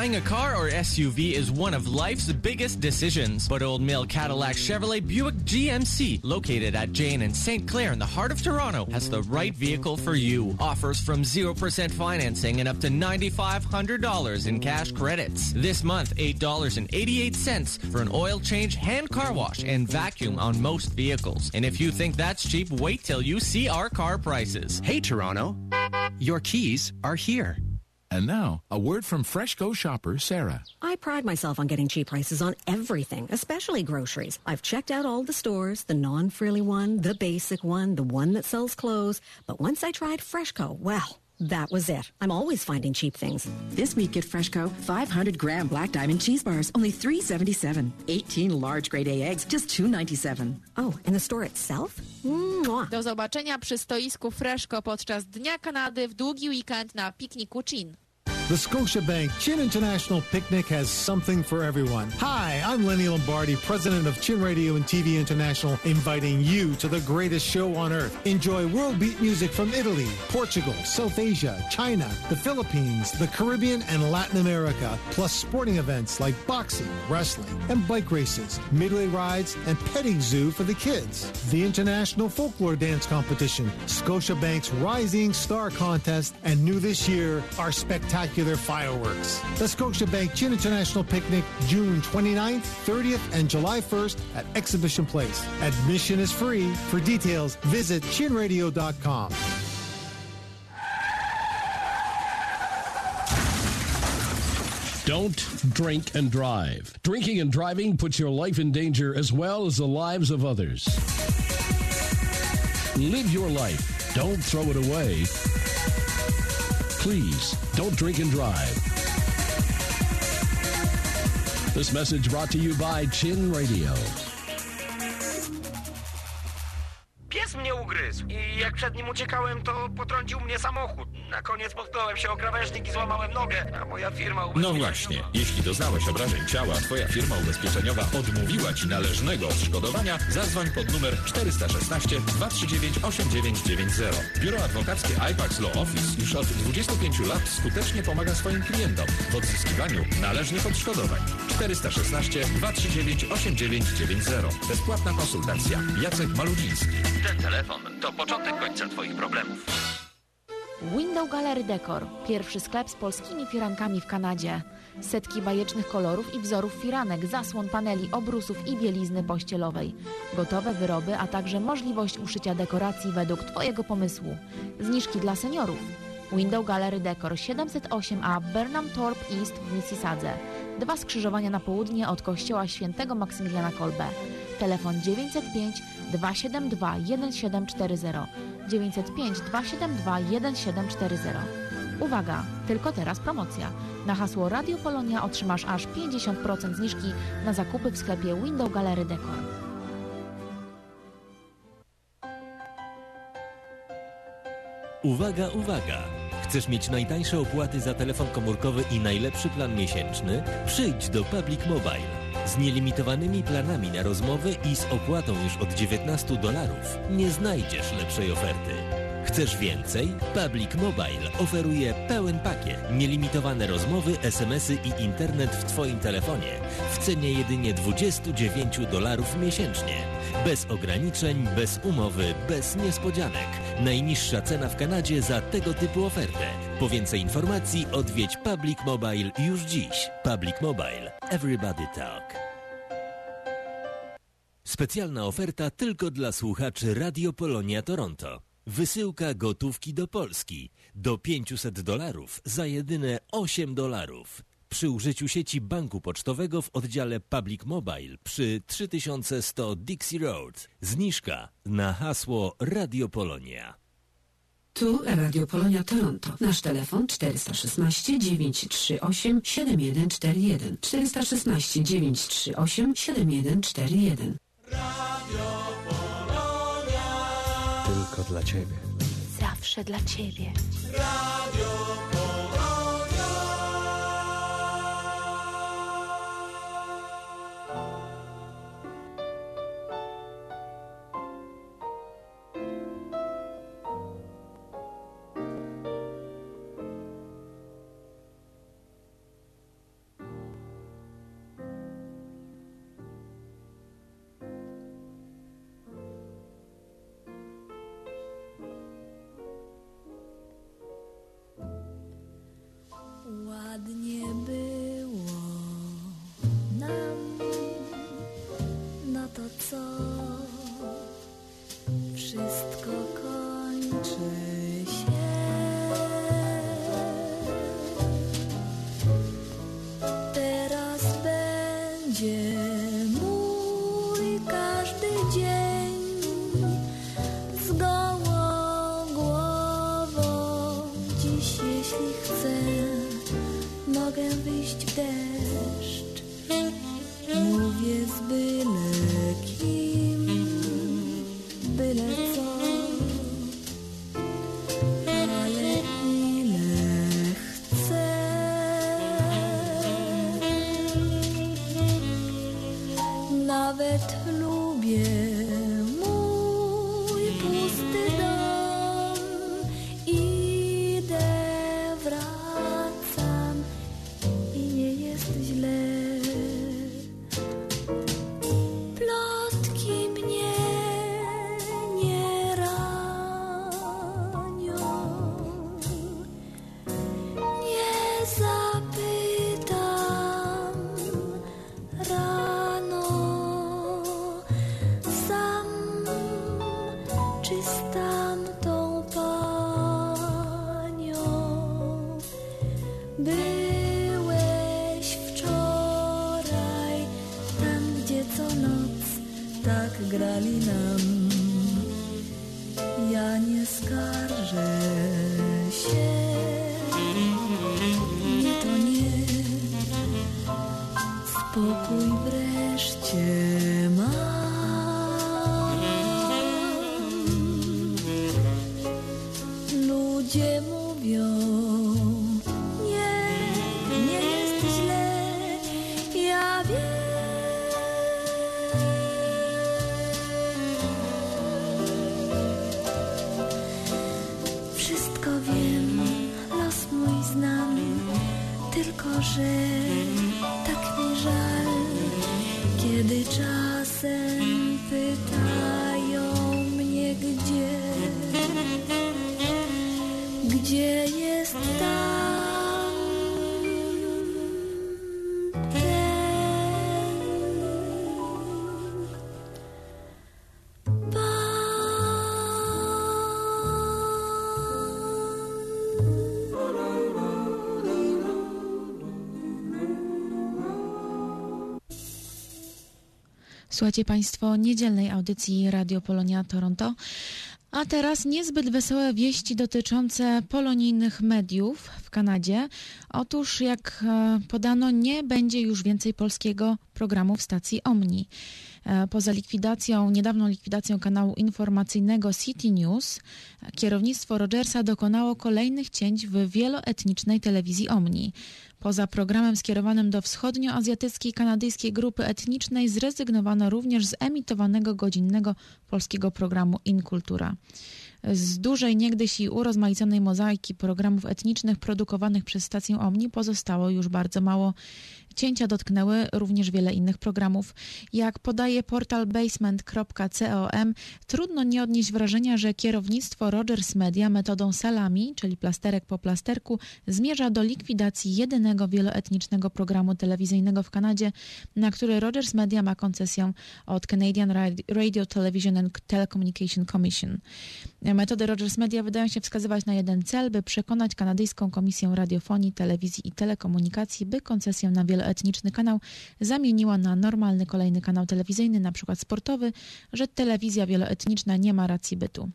Buying a car or SUV is one of life's biggest decisions. But Old Mill Cadillac Chevrolet Buick GMC, located at Jane and St. Clair in the heart of Toronto, has the right vehicle for you. Offers from 0% financing and up to $9,500 in cash credits. This month, $8.88 for an oil change, hand car wash, and vacuum on most vehicles. And if you think that's cheap, wait till you see our car prices. Hey, Toronto. Your keys are here. And now, a word from Freshco shopper Sarah. I pride myself on getting cheap prices on everything, especially groceries. I've checked out all the stores, the non-frilly one, the basic one, the one that sells clothes. But once I tried Freshco, well, that was it. I'm always finding cheap things. This week at Freshco, 500 gram black diamond cheese bars, only $3.77. 18 large grade A eggs, just $2.97. Oh, in the store itself? Mwah. Do zobaczenia przy stoisku Freszko podczas Dnia Kanady w długi weekend na pikniku Chin. The Scotiabank Chin International Picnic has something for everyone. Hi, I'm Lenny Lombardi, president of Chin Radio and TV International, inviting you to the greatest show on earth. Enjoy world beat music from Italy, Portugal, South Asia, China, the Philippines, the Caribbean, and Latin America, plus sporting events like boxing, wrestling, and bike races, midway rides, and petting zoo for the kids. The International Folklore Dance Competition, Scotiabank's Rising Star Contest, and new this year, our spectacular fireworks. The Scotiabank Chin International Picnic, June 29th, 30th, and July 1st at Exhibition Place. Admission is free. For details, visit chinradio.com. Don't drink and drive. Drinking and driving puts your life in danger as well as the lives of others. Live your life. Don't throw it away. Please don't drink and drive. This message brought to you by Chin Radio. Pies mnie ugryzł i jak przed nim uciekałem, to potrącił mnie samochód. Na koniec potknąłem się o krawężnik i złamałem nogę, a moja firma No właśnie, jeśli doznałeś obrażeń ciała, a twoja firma ubezpieczeniowa odmówiła ci należnego odszkodowania, zadzwoń pod numer 416 239 8990. Biuro adwokackie IPAX Law Office już od 25 lat skutecznie pomaga swoim klientom w odzyskiwaniu należnych odszkodowań. 416 239 8990. Bezpłatna konsultacja. Jacek Maludziński. Ten telefon to początek końca twoich problemów. Window Gallery Decor. Pierwszy sklep z polskimi firankami w Kanadzie. Setki bajecznych kolorów i wzorów firanek, zasłon paneli, obrusów i bielizny pościelowej. Gotowe wyroby, a także możliwość uszycia dekoracji według Twojego pomysłu. Zniżki dla seniorów. Window Gallery Decor 708A Burnham Thorpe East w Mississadze. Dwa skrzyżowania na południe od kościoła świętego Maksymiliana Kolbe. Telefon 905 272 1740 905 272 1740. Uwaga, tylko teraz promocja. Na hasło Radio Polonia otrzymasz aż 50% zniżki na zakupy w sklepie Window Gallery Decor. Uwaga, uwaga! Chcesz mieć najtańsze opłaty za telefon komórkowy i najlepszy plan miesięczny? Przyjdź do Public Mobile. Z nielimitowanymi planami na rozmowy i z opłatą już od 19 dolarów nie znajdziesz lepszej oferty. Chcesz więcej? Public Mobile oferuje pełen pakiet. Nielimitowane rozmowy, SMS-y i internet w Twoim telefonie w cenie jedynie 29 dolarów miesięcznie. Bez ograniczeń, bez umowy, bez niespodzianek. Najniższa cena w Kanadzie za tego typu ofertę. Po więcej informacji odwiedź Public Mobile już dziś. Public Mobile. Everybody talk. Specjalna oferta tylko dla słuchaczy Radio Polonia Toronto. Wysyłka gotówki do Polski do 500 dolarów za jedyne 8 dolarów. Przy użyciu sieci banku pocztowego w oddziale Public Mobile przy 3100 Dixie Road. Zniżka na hasło Radio Polonia. Tu Radio Polonia Toronto. Nasz telefon 416 938 7141. 416 938 7141. Tylko dla Ciebie. Zawsze dla Ciebie. Ładnie Słuchajcie Państwo niedzielnej audycji Radio Polonia Toronto. A teraz niezbyt wesołe wieści dotyczące polonijnych mediów w Kanadzie. Otóż, jak e, podano, nie będzie już więcej polskiego programu w stacji Omni. E, Poza likwidacją, niedawną likwidacją kanału informacyjnego City News, kierownictwo Rogersa dokonało kolejnych cięć w wieloetnicznej telewizji Omni. Poza programem skierowanym do wschodnioazjatyckiej kanadyjskiej grupy etnicznej zrezygnowano również z emitowanego godzinnego polskiego programu Inkultura. Z dużej niegdyś i urozmaiconej mozaiki programów etnicznych produkowanych przez stację Omni pozostało już bardzo mało. Cięcia dotknęły również wiele innych programów. Jak podaje portal basement.com, trudno nie odnieść wrażenia, że kierownictwo Rogers Media metodą salami, czyli plasterek po plasterku, zmierza do likwidacji jedynego wieloetnicznego programu telewizyjnego w Kanadzie, na który Rogers Media ma koncesję od Canadian Radi- Radio Television and Telecommunication Commission. Metody Rogers Media wydają się wskazywać na jeden cel, by przekonać kanadyjską Komisję Radiofonii, Telewizji i Telekomunikacji, by koncesję na wieloetniczny kanał zamieniła na normalny kolejny kanał telewizyjny, np. sportowy, że telewizja wieloetniczna nie ma racji bytu.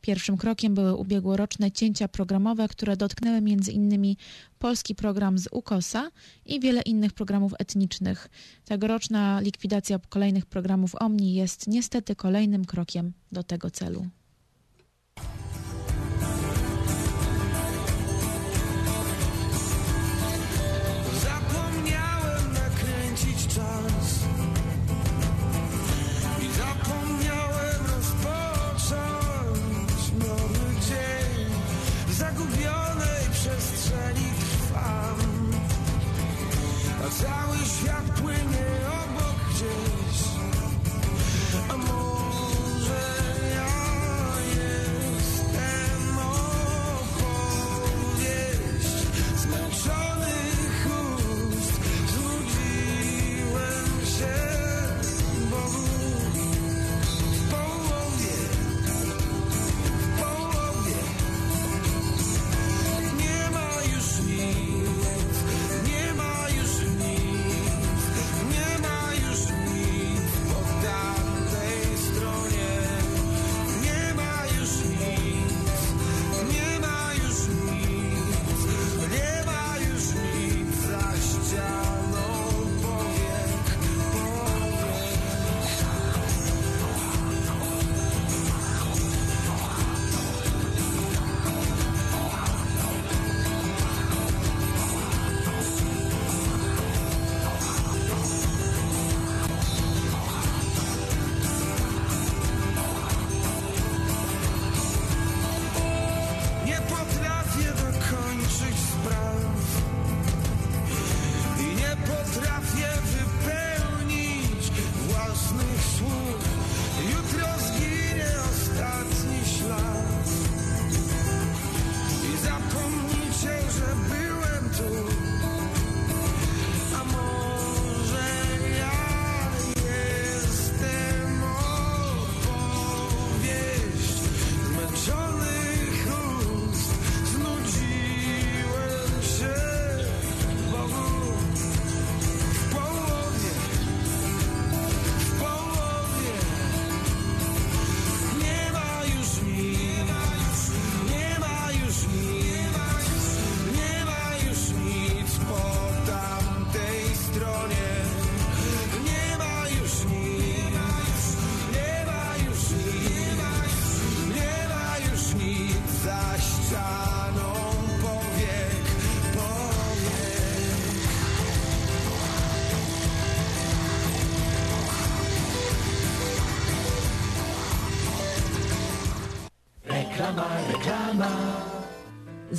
Pierwszym krokiem były ubiegłoroczne cięcia programowe, które dotknęły m.in. polski program z UKOSA i wiele innych programów etnicznych. Tegoroczna likwidacja kolejnych programów Omni jest niestety kolejnym krokiem do tego celu.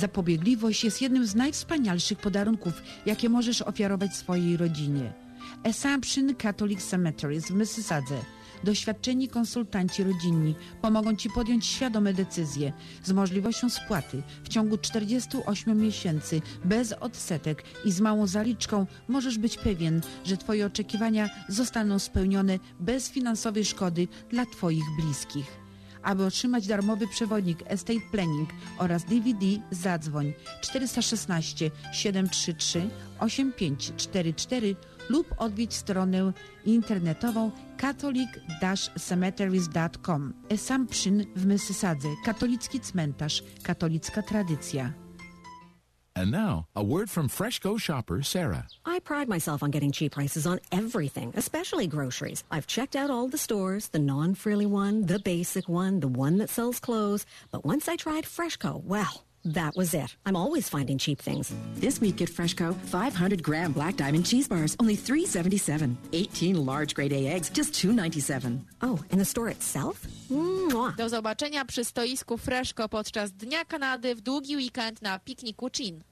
Zapobiegliwość jest jednym z najwspanialszych podarunków, jakie możesz ofiarować swojej rodzinie. Assumption Catholic Cemeteries w Mississadze. Doświadczeni konsultanci rodzinni pomogą Ci podjąć świadome decyzje z możliwością spłaty w ciągu 48 miesięcy bez odsetek i z małą zaliczką możesz być pewien, że Twoje oczekiwania zostaną spełnione bez finansowej szkody dla Twoich bliskich. Aby otrzymać darmowy przewodnik Estate Planning oraz DVD zadzwoń 416 733 8544 lub odwiedź stronę internetową catholic-cemeteries.com. Assumption w Mysysadze, katolicki cmentarz, katolicka tradycja. And now, a word from Freshco shopper Sarah. I pride myself on getting cheap prices on everything, especially groceries. I've checked out all the stores, the non-frilly one, the basic one, the one that sells clothes. But once I tried Freshco, well, that was it. I'm always finding cheap things. This week at Freshco, 500 gram black diamond cheese bars, only $3.77. 18 large grade A eggs, just $2.97. Oh, in the store itself? Mwah. Do zobaczenia przy stoisku Freszko podczas Dnia Kanady w długi weekend na pikniku Chin.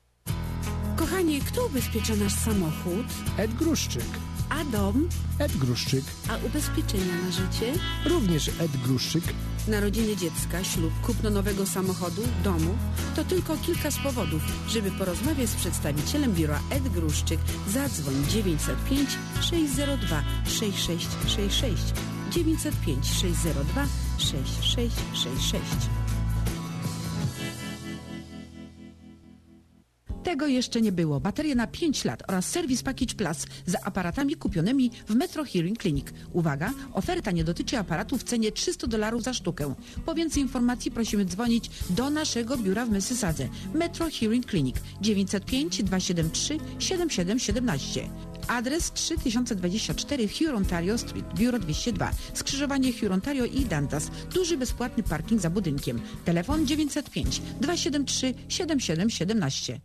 Kochanie, kto ubezpiecza nasz samochód? Ed Gruszczyk. A dom? Ed Gruszczyk. A ubezpieczenia na życie? Również Ed Gruszczyk. Narodziny dziecka, ślub, kupno nowego samochodu, domu to tylko kilka z powodów. Żeby porozmawiać z przedstawicielem biura Ed Gruszczyk, zadzwoń 905 602 6666 905 602 6666. Tego jeszcze nie było. Baterie na 5 lat oraz serwis Package Plus z aparatami kupionymi w Metro Hearing Clinic. Uwaga, oferta nie dotyczy aparatu w cenie 300 dolarów za sztukę. Po więcej informacji prosimy dzwonić do naszego biura w Mysysadze. Metro Hearing Clinic 905 273 7717. Adres 3024 Hurontario Street, biuro 202, skrzyżowanie Hurontario i Dantas. Duży bezpłatny parking za budynkiem. Telefon 905 273 7717.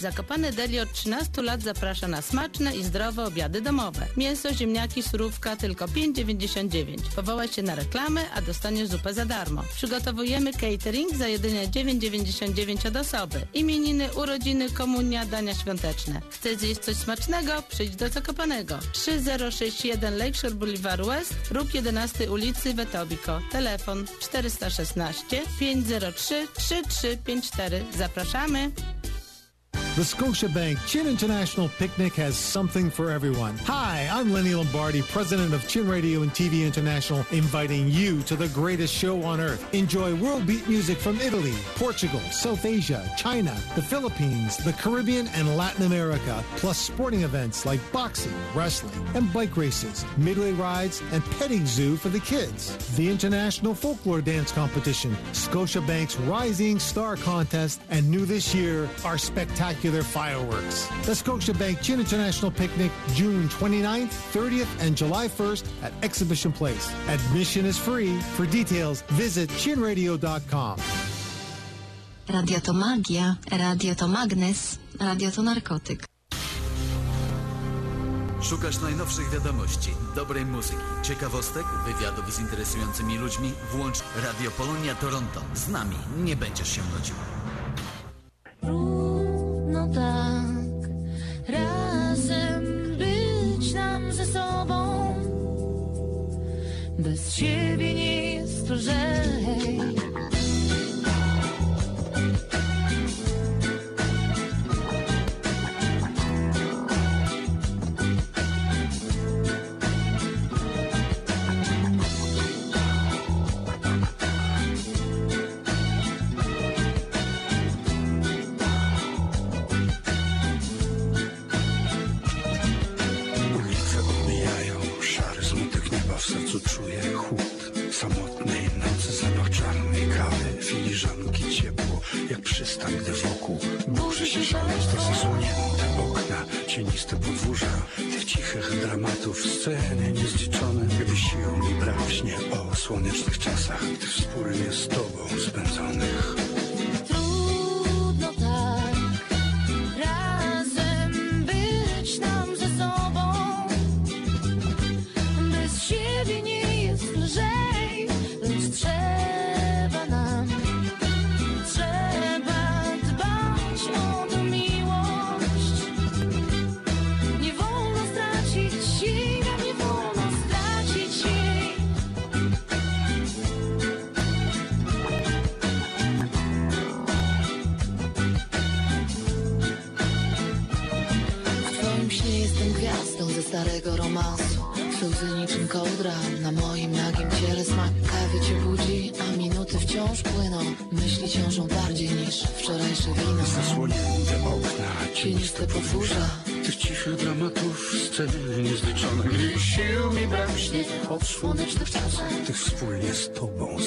Zakopane Deli od 13 lat zaprasza na smaczne i zdrowe obiady domowe. Mięso, ziemniaki, surówka tylko 5,99. Powołaj się na reklamę, a dostaniesz zupę za darmo. Przygotowujemy catering za jedynie 9,99 od osoby. Imieniny, urodziny, komunia, dania świąteczne. Chcesz zjeść coś smacznego? Przyjdź do Zakopanego. 3061 Lakeshore Boulevard West, róg 11 ulicy Wetobiko. Telefon 416 503 3354. Zapraszamy. The Scotiabank Chin International Picnic has something for everyone. Hi, I'm Lenny Lombardi, president of Chin Radio and TV International, inviting you to the greatest show on earth. Enjoy world beat music from Italy, Portugal, South Asia, China, the Philippines, the Caribbean, and Latin America, plus sporting events like boxing, wrestling, and bike races, midway rides, and petting zoo for the kids. The International Folklore Dance Competition, Scotiabank's Rising Star Contest, and new this year, our spectacular fireworks. The Scotiabank Chin International Picnic, June 29th, 30th, and July 1st at Exhibition Place. Admission is free. For details, visit chinradio.com. Radio to magia, radio to magnes, radio to narkotyk. Szukasz najnowszych wiadomości, dobrej muzyki, ciekawostek, wywiadów z interesującymi ludźmi? Włącz Radio Polonia Toronto. Z nami nie będziesz się nudził. No tak, razem być nam ze sobą. Bez siebie nie jest. Cieniste podwórza Tych cichych dramatów, scen niezliczonych I sił mi braknie od słonecznych czasów Tych wspólnie z tobą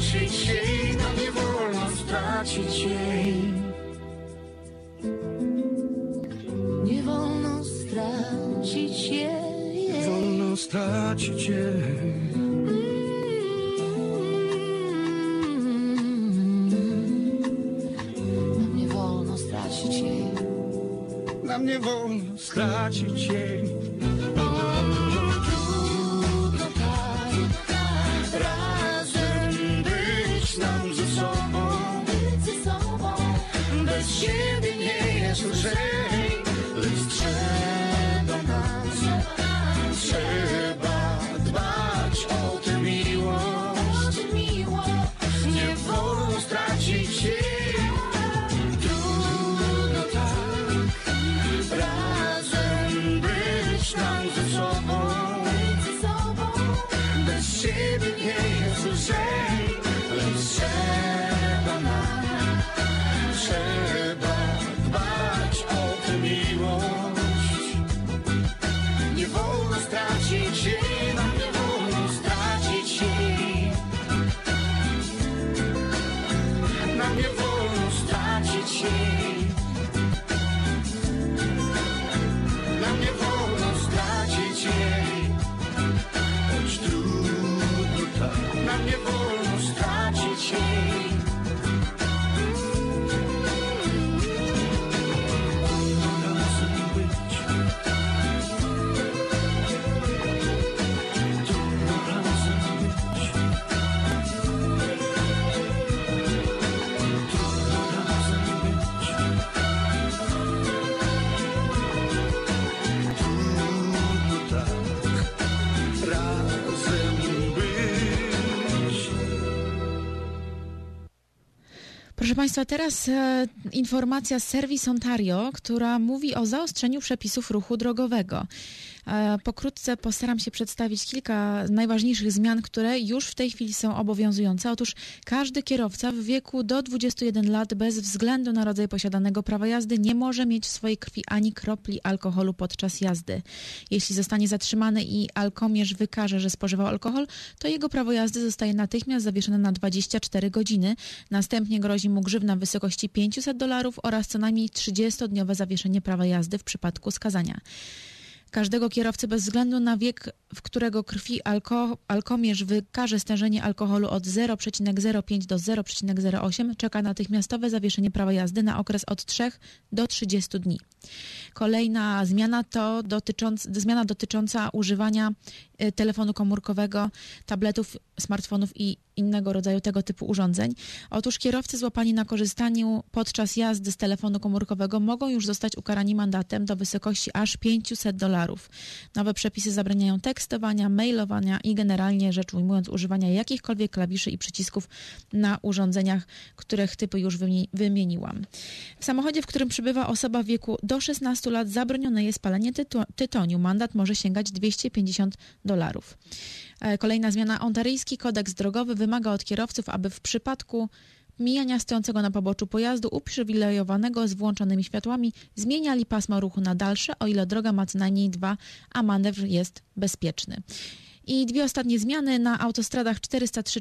stracić jej Nam nie wolno stracić jej Nie wolno stracić jej. Nie wolno stracić jej. Nam nie wolno stracić jej Proszę Państwa, teraz e, informacja z Serwis Ontario, która mówi o zaostrzeniu przepisów ruchu drogowego. E, pokrótce postaram się przedstawić kilka najważniejszych zmian, które już w tej chwili są obowiązujące. Otóż każdy kierowca w wieku do 21 lat bez względu na rodzaj posiadanego prawa jazdy nie może mieć w swojej krwi ani kropli alkoholu podczas jazdy. Jeśli zostanie zatrzymany i alkomierz wykaże, że spożywał alkohol, to jego prawo jazdy zostaje natychmiast zawieszone na 24 godziny. Następnie grozi mu grzywna w wysokości 500 dolarów oraz co najmniej 30-dniowe zawieszenie prawa jazdy w przypadku skazania. Każdego kierowcy bez względu na wiek, w którego krwi alko, alkomierz wykaże stężenie alkoholu od 0,05 do 0,08 czeka natychmiastowe zawieszenie prawa jazdy na okres od 3 do 30 dni. Kolejna zmiana to dotycząc, zmiana dotycząca używania y, telefonu komórkowego, tabletów, smartfonów i innego rodzaju tego typu urządzeń. Otóż kierowcy złapani na korzystaniu podczas jazdy z telefonu komórkowego mogą już zostać ukarani mandatem do wysokości aż 500 dolarów. Nowe przepisy zabraniają tekstowania, mailowania i generalnie rzecz ujmując używania jakichkolwiek klawiszy i przycisków na urządzeniach, których typy już wymi- wymieniłam. W samochodzie, w którym przybywa osoba w wieku do 16 lat zabronione jest palenie tytoniu. Mandat może sięgać 250 dolarów. E, Kolejna zmiana. Ontaryjski kodeks drogowy wymaga od kierowców, aby w przypadku mijania stojącego na poboczu pojazdu uprzywilejowanego z włączonymi światłami zmieniali pasmo ruchu na dalsze, o ile droga ma co najmniej dwa, a manewr jest bezpieczny. I dwie ostatnie zmiany na autostradach 403